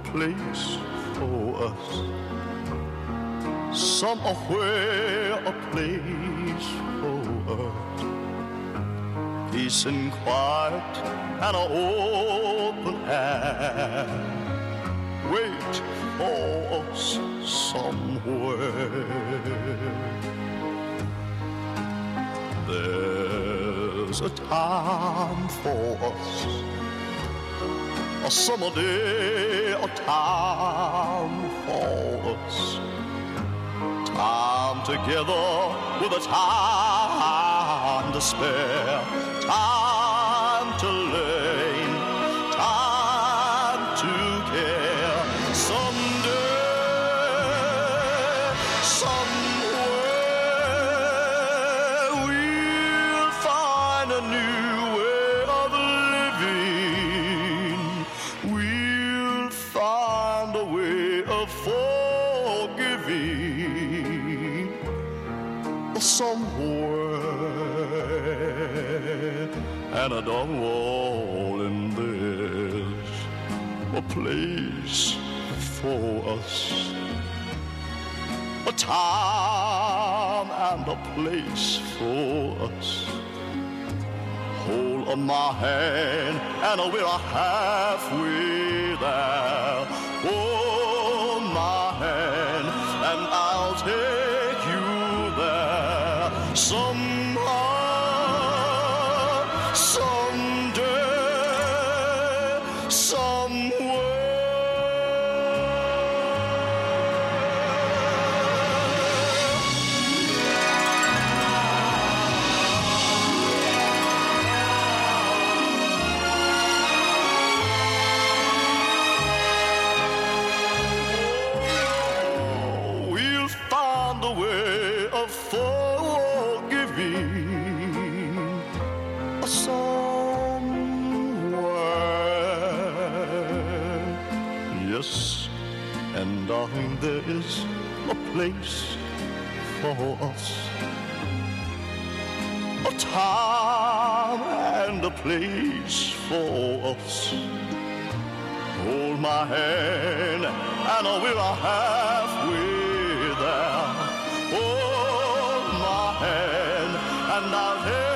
place for us. Somewhere a place for us. Peace and quiet and an open air. Wait for us somewhere. There's a time for us summer day, a time for us. Time together with a time to spare, time to learn, time to care. Someday, somewhere, we'll find a new somewhere. And I don't want in this a place for us. A time and a place for us hold on my hand and we're halfway there. Somehow, someday, somewhere. And darling, there is a place for us. A time and a place for us. Hold my hand, and we're halfway there. Hold my hand, and I'll